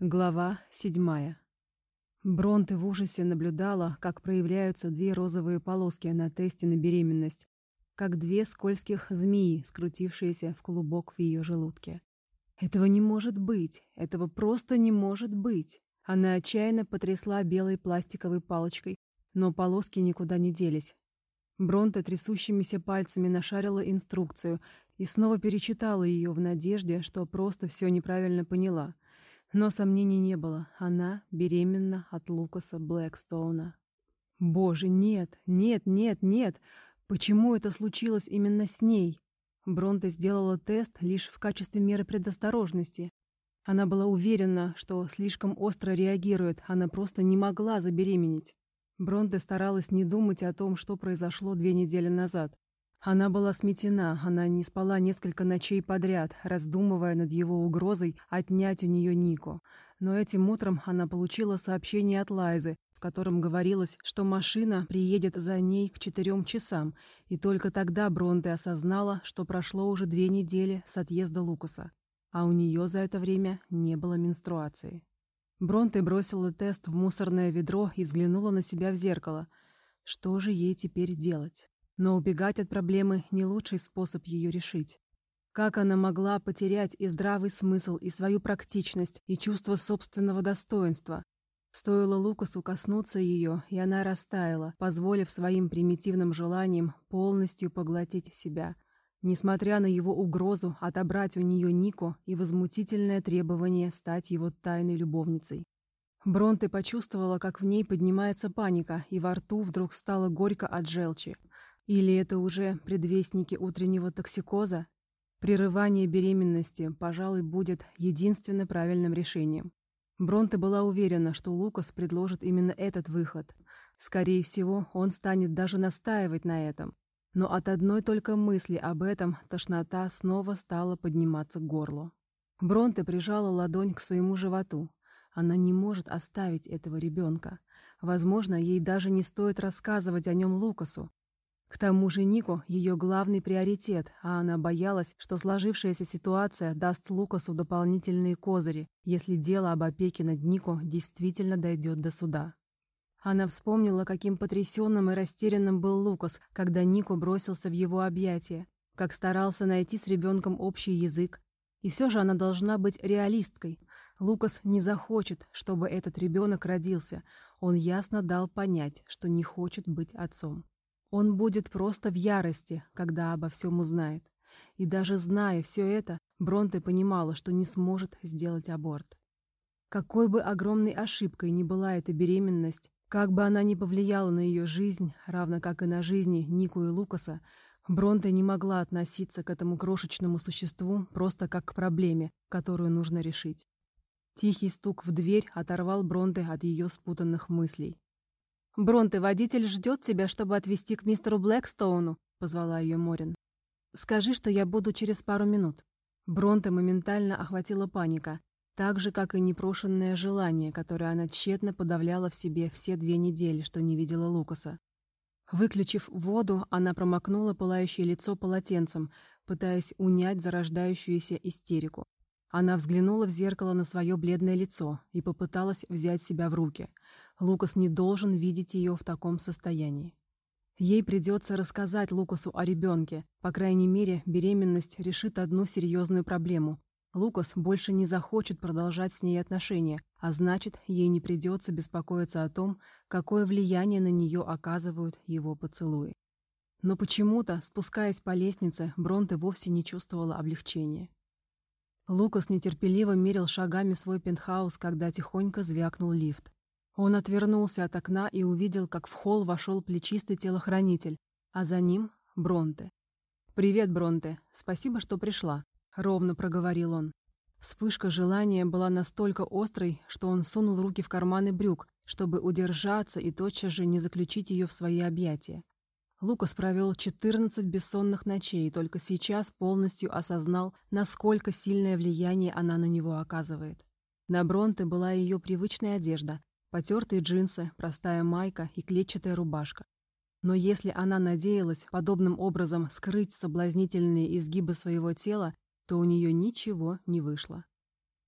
Глава седьмая. Бронте в ужасе наблюдала, как проявляются две розовые полоски на тесте на беременность, как две скользких змеи, скрутившиеся в клубок в ее желудке. Этого не может быть, этого просто не может быть. Она отчаянно потрясла белой пластиковой палочкой, но полоски никуда не делись. Бронте трясущимися пальцами нашарила инструкцию и снова перечитала ее в надежде, что просто все неправильно поняла — но сомнений не было. Она беременна от Лукаса Блэкстоуна. Боже, нет, нет, нет, нет. Почему это случилось именно с ней? Бронте сделала тест лишь в качестве меры предосторожности. Она была уверена, что слишком остро реагирует, она просто не могла забеременеть. Бронте старалась не думать о том, что произошло две недели назад. Она была сметена, она не спала несколько ночей подряд, раздумывая над его угрозой отнять у нее Нику. Но этим утром она получила сообщение от Лайзы, в котором говорилось, что машина приедет за ней к четырем часам, и только тогда Бронте осознала, что прошло уже две недели с отъезда Лукаса, а у нее за это время не было менструации. Бронте бросила тест в мусорное ведро и взглянула на себя в зеркало. Что же ей теперь делать? Но убегать от проблемы — не лучший способ ее решить. Как она могла потерять и здравый смысл, и свою практичность, и чувство собственного достоинства? Стоило Лукасу коснуться ее, и она растаяла, позволив своим примитивным желаниям полностью поглотить себя, несмотря на его угрозу отобрать у нее Нику и возмутительное требование стать его тайной любовницей. Бронте почувствовала, как в ней поднимается паника, и во рту вдруг стало горько от желчи. Или это уже предвестники утреннего токсикоза? Прерывание беременности, пожалуй, будет единственно правильным решением. Бронте была уверена, что Лукас предложит именно этот выход. Скорее всего, он станет даже настаивать на этом. Но от одной только мысли об этом тошнота снова стала подниматься к горлу. Бронте прижала ладонь к своему животу. Она не может оставить этого ребенка. Возможно, ей даже не стоит рассказывать о нем Лукасу. К тому же Нико — ее главный приоритет, а она боялась, что сложившаяся ситуация даст Лукасу дополнительные козыри, если дело об опеке над Нико действительно дойдет до суда. Она вспомнила, каким потрясенным и растерянным был Лукас, когда Нико бросился в его объятия, как старался найти с ребенком общий язык. И все же она должна быть реалисткой. Лукас не захочет, чтобы этот ребенок родился. Он ясно дал понять, что не хочет быть отцом. Он будет просто в ярости, когда обо всем узнает. И даже зная все это, Бронте понимала, что не сможет сделать аборт. Какой бы огромной ошибкой ни была эта беременность, как бы она ни повлияла на ее жизнь, равно как и на жизни Нику и Лукаса, Бронте не могла относиться к этому крошечному существу просто как к проблеме, которую нужно решить. Тихий стук в дверь оторвал Бронте от ее спутанных мыслей. «Бронте, водитель ждет тебя, чтобы отвезти к мистеру Блэкстоуну», — позвала ее Морин. «Скажи, что я буду через пару минут». Бронте моментально охватила паника, так же, как и непрошенное желание, которое она тщетно подавляла в себе все две недели, что не видела Лукаса. Выключив воду, она промокнула пылающее лицо полотенцем, пытаясь унять зарождающуюся истерику. Она взглянула в зеркало на свое бледное лицо и попыталась взять себя в руки. Лукас не должен видеть ее в таком состоянии. Ей придется рассказать Лукасу о ребенке. По крайней мере, беременность решит одну серьезную проблему. Лукас больше не захочет продолжать с ней отношения, а значит, ей не придется беспокоиться о том, какое влияние на нее оказывают его поцелуи. Но почему-то, спускаясь по лестнице, Бронте вовсе не чувствовала облегчения. Лукас нетерпеливо мерил шагами свой пентхаус, когда тихонько звякнул лифт. Он отвернулся от окна и увидел, как в холл вошел плечистый телохранитель, а за ним — Бронте. «Привет, Бронте. Спасибо, что пришла», — ровно проговорил он. Вспышка желания была настолько острой, что он сунул руки в карманы брюк, чтобы удержаться и тотчас же не заключить ее в свои объятия. Лукас провел 14 бессонных ночей и только сейчас полностью осознал, насколько сильное влияние она на него оказывает. На Бронте была ее привычная одежда, потертые джинсы, простая майка и клетчатая рубашка. Но если она надеялась подобным образом скрыть соблазнительные изгибы своего тела, то у нее ничего не вышло.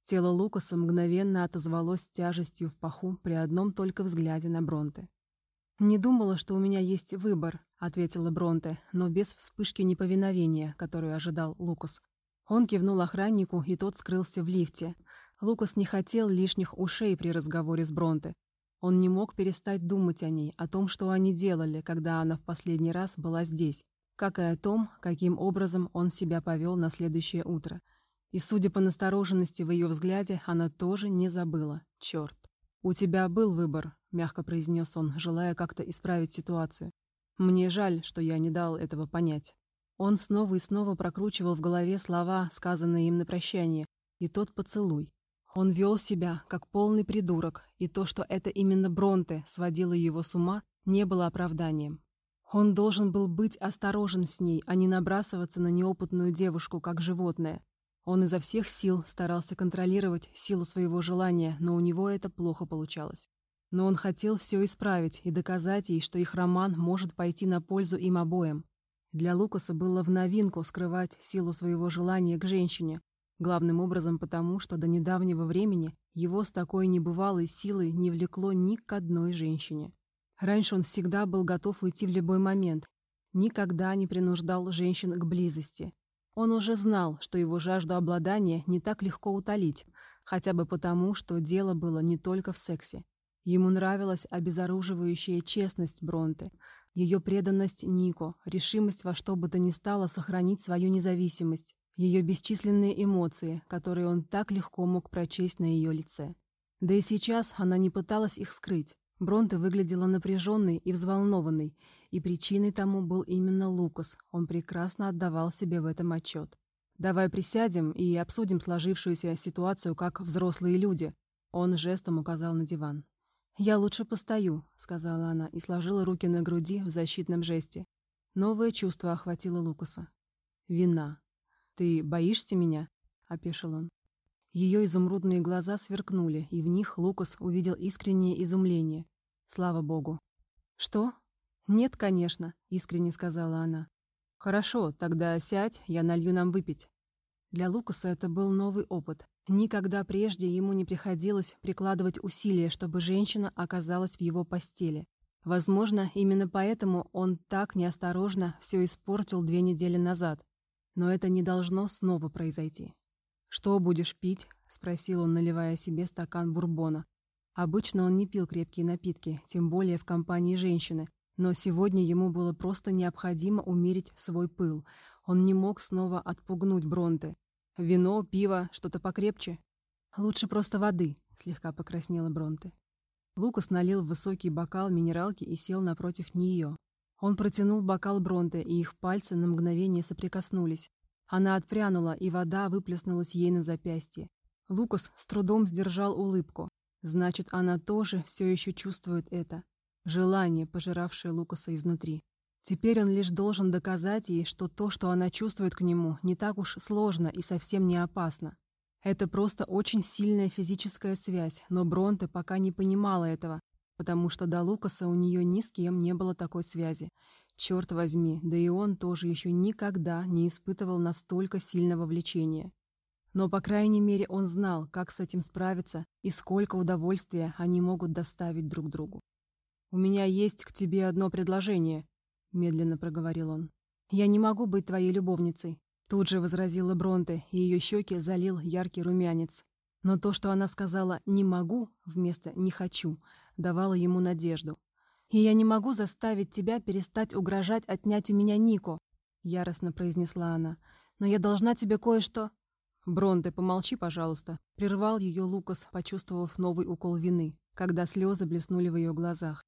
Тело Лукаса мгновенно отозвалось тяжестью в паху при одном только взгляде на Бронте. «Не думала, что у меня есть выбор», — ответила Бронте, но без вспышки неповиновения, которую ожидал Лукас. Он кивнул охраннику, и тот скрылся в лифте. Лукас не хотел лишних ушей при разговоре с Бронте. Он не мог перестать думать о ней, о том, что они делали, когда она в последний раз была здесь, как и о том, каким образом он себя повел на следующее утро. И, судя по настороженности в ее взгляде, она тоже не забыла. Черт. «У тебя был выбор», — мягко произнес он, желая как-то исправить ситуацию. «Мне жаль, что я не дал этого понять». Он снова и снова прокручивал в голове слова, сказанные им на прощание, и тот поцелуй. Он вел себя, как полный придурок, и то, что это именно Бронте сводило его с ума, не было оправданием. Он должен был быть осторожен с ней, а не набрасываться на неопытную девушку, как животное. Он изо всех сил старался контролировать силу своего желания, но у него это плохо получалось. Но он хотел все исправить и доказать ей, что их роман может пойти на пользу им обоим. Для Лукаса было в новинку скрывать силу своего желания к женщине, Главным образом потому, что до недавнего времени его с такой небывалой силой не влекло ни к одной женщине. Раньше он всегда был готов уйти в любой момент, никогда не принуждал женщин к близости. Он уже знал, что его жажду обладания не так легко утолить, хотя бы потому, что дело было не только в сексе. Ему нравилась обезоруживающая честность Бронте, ее преданность Нико, решимость во что бы то ни стало сохранить свою независимость, ее бесчисленные эмоции, которые он так легко мог прочесть на ее лице. Да и сейчас она не пыталась их скрыть. Бронте выглядела напряженной и взволнованной, и причиной тому был именно Лукас, он прекрасно отдавал себе в этом отчет. «Давай присядем и обсудим сложившуюся ситуацию как взрослые люди», он жестом указал на диван. «Я лучше постою», — сказала она и сложила руки на груди в защитном жесте. Новое чувство охватило Лукаса. Вина. «Ты боишься меня?» — опешил он. Ее изумрудные глаза сверкнули, и в них Лукас увидел искреннее изумление. Слава богу. «Что?» «Нет, конечно», — искренне сказала она. «Хорошо, тогда сядь, я налью нам выпить». Для Лукаса это был новый опыт. Никогда прежде ему не приходилось прикладывать усилия, чтобы женщина оказалась в его постели. Возможно, именно поэтому он так неосторожно все испортил две недели назад. Но это не должно снова произойти. «Что будешь пить?» — спросил он, наливая себе стакан бурбона. Обычно он не пил крепкие напитки, тем более в компании женщины, но сегодня ему было просто необходимо умерить свой пыл. Он не мог снова отпугнуть Бронте. «Вино, пиво, что-то покрепче?» «Лучше просто воды», — слегка покраснела Бронте. Лукас налил в высокий бокал минералки и сел напротив нее. Он протянул бокал Бронте, и их пальцы на мгновение соприкоснулись. Она отпрянула, и вода выплеснулась ей на запястье. Лукас с трудом сдержал улыбку. Значит, она тоже все еще чувствует это. Желание, пожиравшее Лукаса изнутри. Теперь он лишь должен доказать ей, что то, что она чувствует к нему, не так уж сложно и совсем не опасно. Это просто очень сильная физическая связь, но Бронте пока не понимала этого, потому что до Лукаса у нее ни с кем не было такой связи. Черт возьми, да и он тоже еще никогда не испытывал настолько сильного влечения. Но, по крайней мере, он знал, как с этим справиться и сколько удовольствия они могут доставить друг другу. «У меня есть к тебе одно предложение», — медленно проговорил он. «Я не могу быть твоей любовницей», — тут же возразила Бронте, и ее щеки залил яркий румянец. Но то, что она сказала «не могу» вместо «не хочу», давало ему надежду. «И я не могу заставить тебя перестать угрожать отнять у меня Нико», — яростно произнесла она. «Но я должна тебе кое-что...» «Брон, ты помолчи, пожалуйста», — прервал ее Лукас, почувствовав новый укол вины, когда слезы блеснули в ее глазах.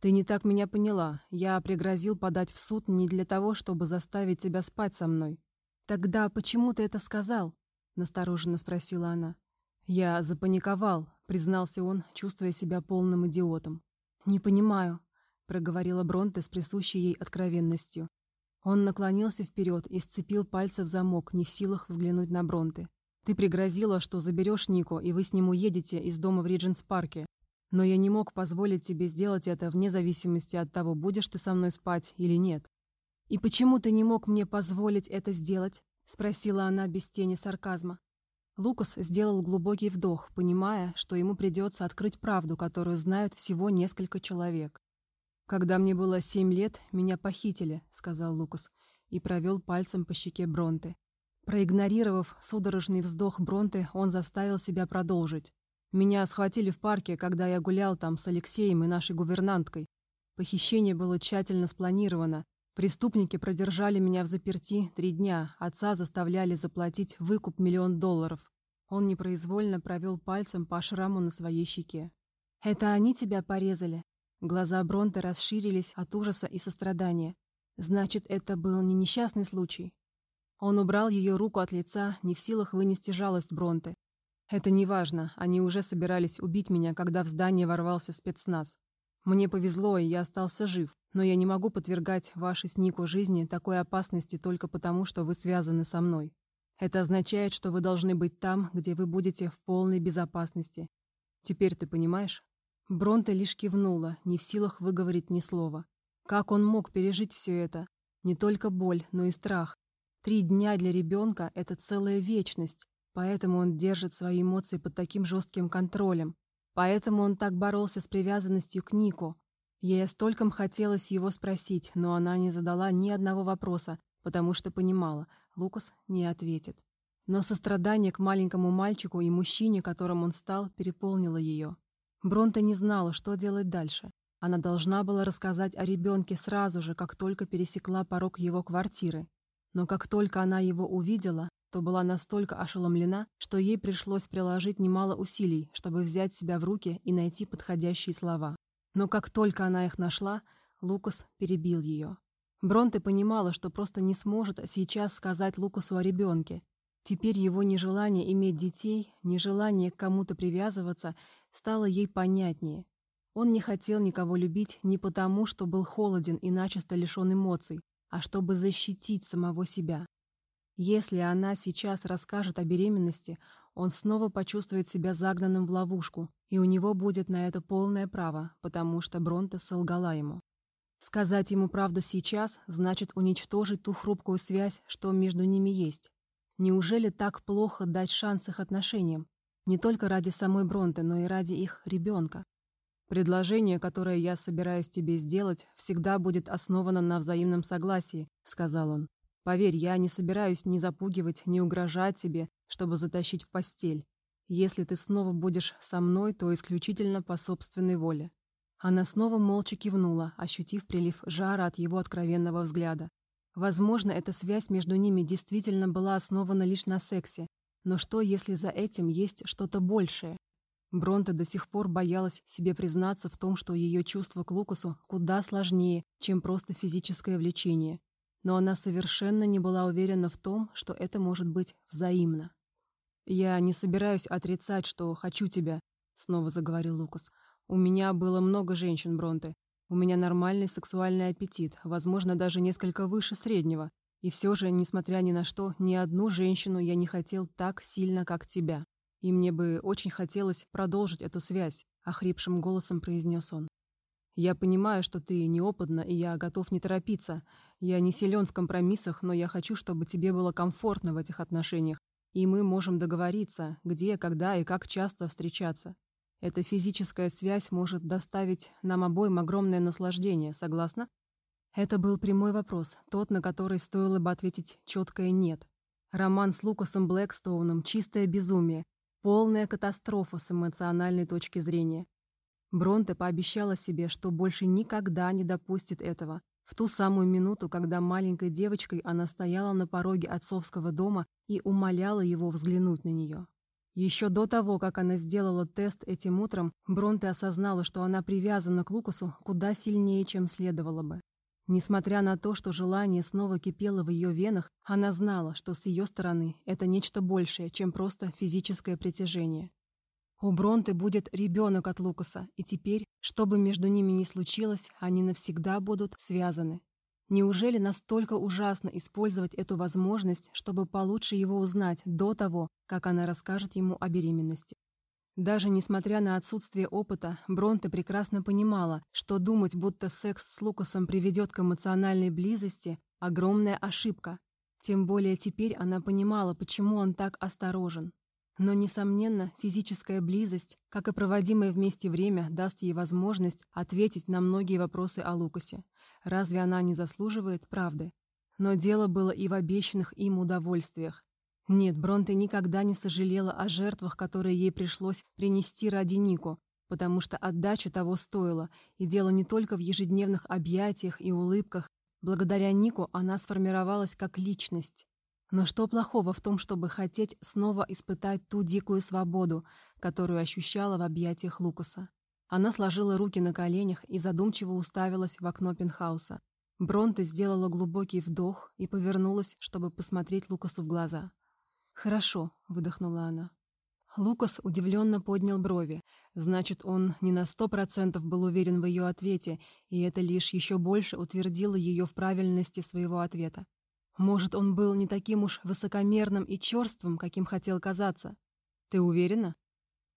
«Ты не так меня поняла. Я пригрозил подать в суд не для того, чтобы заставить тебя спать со мной». «Тогда почему ты это сказал?» — настороженно спросила она. «Я запаниковал», — признался он, чувствуя себя полным идиотом. «Не понимаю», — проговорила Бронте с присущей ей откровенностью. Он наклонился вперед и сцепил пальцы в замок, не в силах взглянуть на Бронте. «Ты пригрозила, что заберешь Нико, и вы с ним уедете из дома в Ридженс-парке. Но я не мог позволить тебе сделать это вне зависимости от того, будешь ты со мной спать или нет». «И почему ты не мог мне позволить это сделать?» — спросила она без тени сарказма. Лукас сделал глубокий вдох, понимая, что ему придется открыть правду, которую знают всего несколько человек. «Когда мне было семь лет, меня похитили», — сказал Лукас, и провел пальцем по щеке Бронты. Проигнорировав судорожный вздох Бронты, он заставил себя продолжить. «Меня схватили в парке, когда я гулял там с Алексеем и нашей гувернанткой. Похищение было тщательно спланировано. Преступники продержали меня в заперти три дня, отца заставляли заплатить выкуп миллион долларов. Он непроизвольно провел пальцем по шраму на своей щеке. «Это они тебя порезали?» Глаза Бронте расширились от ужаса и сострадания. «Значит, это был не несчастный случай?» Он убрал ее руку от лица, не в силах вынести жалость Бронте. «Это не важно. Они уже собирались убить меня, когда в здание ворвался спецназ. Мне повезло, и я остался жив, но я не могу подвергать вашей с Нико жизни такой опасности только потому, что вы связаны со мной. Это означает, что вы должны быть там, где вы будете в полной безопасности. Теперь ты понимаешь?» Бронте лишь кивнула, не в силах выговорить ни слова. Как он мог пережить все это? Не только боль, но и страх. Три дня для ребенка – это целая вечность, поэтому он держит свои эмоции под таким жестким контролем, Поэтому он так боролся с привязанностью к Нику. Ей стольком хотелось его спросить, но она не задала ни одного вопроса, потому что понимала, Лукас не ответит. Но сострадание к маленькому мальчику и мужчине, которым он стал, переполнило ее. Бронта не знала, что делать дальше. Она должна была рассказать о ребенке сразу же, как только пересекла порог его квартиры. Но как только она его увидела, то была настолько ошеломлена, что ей пришлось приложить немало усилий, чтобы взять себя в руки и найти подходящие слова. Но как только она их нашла, Лукас перебил ее. Бронте понимала, что просто не сможет сейчас сказать Лукасу о ребенке. Теперь его нежелание иметь детей, нежелание к кому-то привязываться стало ей понятнее. Он не хотел никого любить не потому, что был холоден и начисто лишен эмоций, а чтобы защитить самого себя. Если она сейчас расскажет о беременности, он снова почувствует себя загнанным в ловушку, и у него будет на это полное право, потому что Бронте солгала ему. Сказать ему правду сейчас значит уничтожить ту хрупкую связь, что между ними есть. Неужели так плохо дать шанс их отношениям? Не только ради самой Бронте, но и ради их ребенка. «Предложение, которое я собираюсь тебе сделать, всегда будет основано на взаимном согласии», — сказал он. Поверь, я не собираюсь ни запугивать, ни угрожать тебе, чтобы затащить в постель. Если ты снова будешь со мной, то исключительно по собственной воле». Она снова молча кивнула, ощутив прилив жара от его откровенного взгляда. Возможно, эта связь между ними действительно была основана лишь на сексе. Но что, если за этим есть что-то большее? Бронта до сих пор боялась себе признаться в том, что ее чувство к Лукасу куда сложнее, чем просто физическое влечение но она совершенно не была уверена в том, что это может быть взаимно. «Я не собираюсь отрицать, что хочу тебя», — снова заговорил Лукас. «У меня было много женщин, Бронте. У меня нормальный сексуальный аппетит, возможно, даже несколько выше среднего. И все же, несмотря ни на что, ни одну женщину я не хотел так сильно, как тебя. И мне бы очень хотелось продолжить эту связь», — охрипшим голосом произнес он. «Я понимаю, что ты неопытна, и я готов не торопиться. Я не силен в компромиссах, но я хочу, чтобы тебе было комфортно в этих отношениях, и мы можем договориться, где, когда и как часто встречаться. Эта физическая связь может доставить нам обоим огромное наслаждение, согласна? Это был прямой вопрос, тот, на который стоило бы ответить четкое «нет». Роман с Лукасом Блэкстоуном – чистое безумие, полная катастрофа с эмоциональной точки зрения. Бронте пообещала себе, что больше никогда не допустит этого, в ту самую минуту, когда маленькой девочкой она стояла на пороге отцовского дома и умоляла его взглянуть на нее. Еще до того, как она сделала тест этим утром, Бронте осознала, что она привязана к Лукасу куда сильнее, чем следовало бы. Несмотря на то, что желание снова кипело в ее венах, она знала, что с ее стороны это нечто большее, чем просто физическое притяжение. У Бронты будет ребенок от Лукаса, и теперь, что бы между ними ни случилось, они навсегда будут связаны. Неужели настолько ужасно использовать эту возможность, чтобы получше его узнать до того, как она расскажет ему о беременности? Даже несмотря на отсутствие опыта, Бронте прекрасно понимала, что думать, будто секс с Лукасом приведет к эмоциональной близости – огромная ошибка. Тем более теперь она понимала, почему он так осторожен. Но, несомненно, физическая близость, как и проводимое вместе время, даст ей возможность ответить на многие вопросы о Лукасе. Разве она не заслуживает правды? Но дело было и в обещанных им удовольствиях. Нет, Бронте никогда не сожалела о жертвах, которые ей пришлось принести ради Нику, потому что отдача того стоила, и дело не только в ежедневных объятиях и улыбках. Благодаря Нику она сформировалась как личность. Но что плохого в том, чтобы хотеть снова испытать ту дикую свободу, которую ощущала в объятиях Лукаса? Она сложила руки на коленях и задумчиво уставилась в окно пентхауса. Бронте сделала глубокий вдох и повернулась, чтобы посмотреть Лукасу в глаза. «Хорошо», — выдохнула она. Лукас удивленно поднял брови. Значит, он не на сто процентов был уверен в ее ответе, и это лишь еще больше утвердило ее в правильности своего ответа. Может, он был не таким уж высокомерным и черствым, каким хотел казаться. Ты уверена?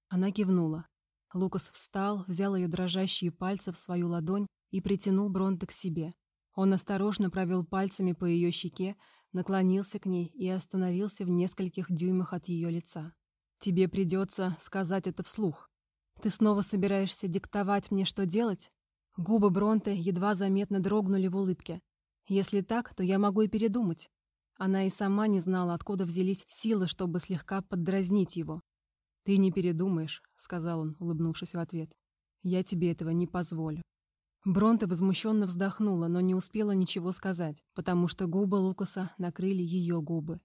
Она кивнула. Лукас встал, взял ее дрожащие пальцы в свою ладонь и притянул Бронте к себе. Он осторожно провел пальцами по ее щеке, наклонился к ней и остановился в нескольких дюймах от ее лица. «Тебе придется сказать это вслух. Ты снова собираешься диктовать мне, что делать?» Губы Бронте едва заметно дрогнули в улыбке. Если так, то я могу и передумать. Она и сама не знала, откуда взялись силы, чтобы слегка поддразнить его. «Ты не передумаешь», — сказал он, улыбнувшись в ответ. «Я тебе этого не позволю». Бронте возмущенно вздохнула, но не успела ничего сказать, потому что губы Лукаса накрыли ее губы.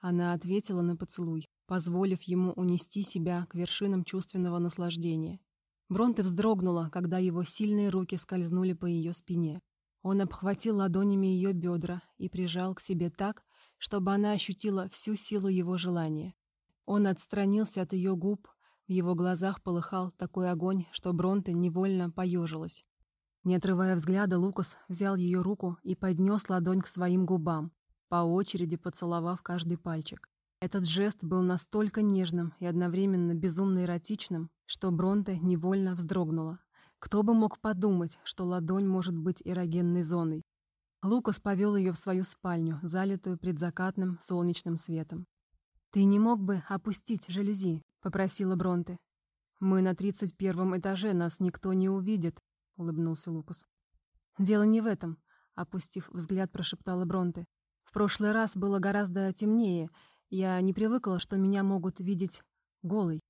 Она ответила на поцелуй, позволив ему унести себя к вершинам чувственного наслаждения. Бронте вздрогнула, когда его сильные руки скользнули по ее спине. Он обхватил ладонями ее бедра и прижал к себе так, чтобы она ощутила всю силу его желания. Он отстранился от ее губ, в его глазах полыхал такой огонь, что Бронте невольно поежилась. Не отрывая взгляда, Лукас взял ее руку и поднес ладонь к своим губам, по очереди поцеловав каждый пальчик. Этот жест был настолько нежным и одновременно безумно эротичным, что Бронте невольно вздрогнула. Кто бы мог подумать, что ладонь может быть эрогенной зоной. Лукас повел ее в свою спальню, залитую предзакатным солнечным светом. «Ты не мог бы опустить жалюзи?» — попросила Бронте. «Мы на тридцать первом этаже, нас никто не увидит», — улыбнулся Лукас. «Дело не в этом», — опустив взгляд, прошептала Бронте. «В прошлый раз было гораздо темнее. Я не привыкла, что меня могут видеть голой.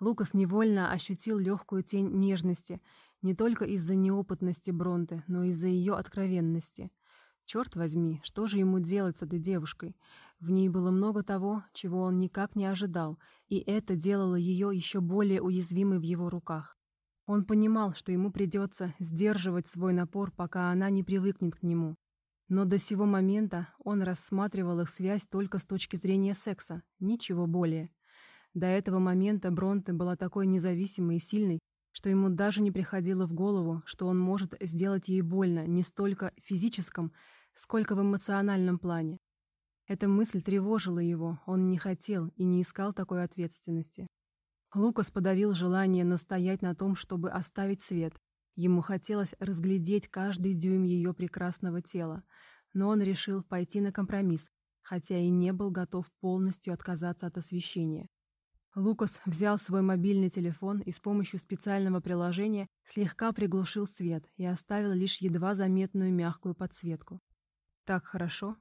Лукас невольно ощутил легкую тень нежности, не только из-за неопытности Бронте, но и из-за ее откровенности. Черт возьми, что же ему делать с этой девушкой? В ней было много того, чего он никак не ожидал, и это делало ее еще более уязвимой в его руках. Он понимал, что ему придется сдерживать свой напор, пока она не привыкнет к нему. Но до сего момента он рассматривал их связь только с точки зрения секса, ничего более. До этого момента Бронте была такой независимой и сильной, что ему даже не приходило в голову, что он может сделать ей больно не столько в физическом, сколько в эмоциональном плане. Эта мысль тревожила его, он не хотел и не искал такой ответственности. Лукас подавил желание настоять на том, чтобы оставить свет. Ему хотелось разглядеть каждый дюйм ее прекрасного тела, но он решил пойти на компромисс, хотя и не был готов полностью отказаться от освещения. Лукас взял свой мобильный телефон и с помощью специального приложения слегка приглушил свет и оставил лишь едва заметную мягкую подсветку. «Так хорошо?»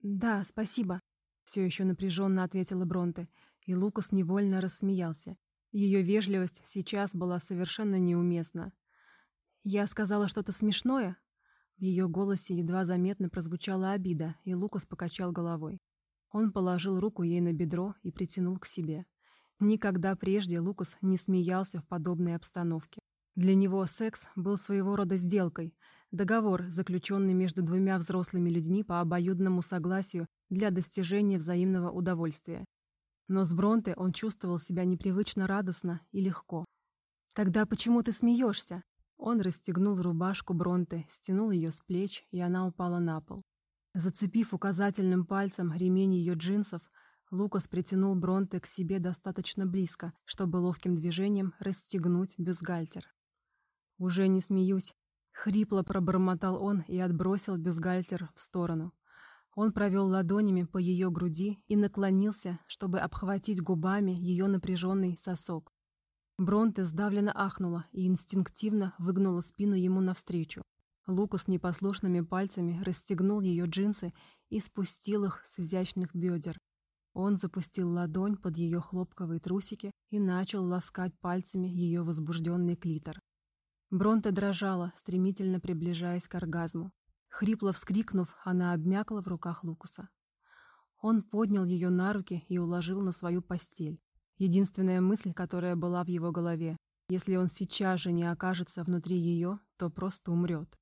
«Да, спасибо», — все еще напряженно ответила Бронте, и Лукас невольно рассмеялся. Ее вежливость сейчас была совершенно неуместна. «Я сказала что-то смешное?» В ее голосе едва заметно прозвучала обида, и Лукас покачал головой. Он положил руку ей на бедро и притянул к себе. Никогда прежде Лукас не смеялся в подобной обстановке. Для него секс был своего рода сделкой, договор, заключенный между двумя взрослыми людьми по обоюдному согласию для достижения взаимного удовольствия. Но с Бронте он чувствовал себя непривычно радостно и легко. «Тогда почему ты смеешься?» Он расстегнул рубашку Бронте, стянул ее с плеч, и она упала на пол. Зацепив указательным пальцем ремень ее джинсов, Лукас притянул Бронте к себе достаточно близко, чтобы ловким движением расстегнуть бюстгальтер. «Уже не смеюсь», — хрипло пробормотал он и отбросил бюстгальтер в сторону. Он провел ладонями по ее груди и наклонился, чтобы обхватить губами ее напряженный сосок. Бронте сдавленно ахнула и инстинктивно выгнула спину ему навстречу. Лукас непослушными пальцами расстегнул ее джинсы и спустил их с изящных бедер. Он запустил ладонь под ее хлопковые трусики и начал ласкать пальцами ее возбужденный клитор. Бронте дрожала, стремительно приближаясь к оргазму. Хрипло вскрикнув, она обмякла в руках Лукаса. Он поднял ее на руки и уложил на свою постель. Единственная мысль, которая была в его голове, если он сейчас же не окажется внутри ее, то просто умрет.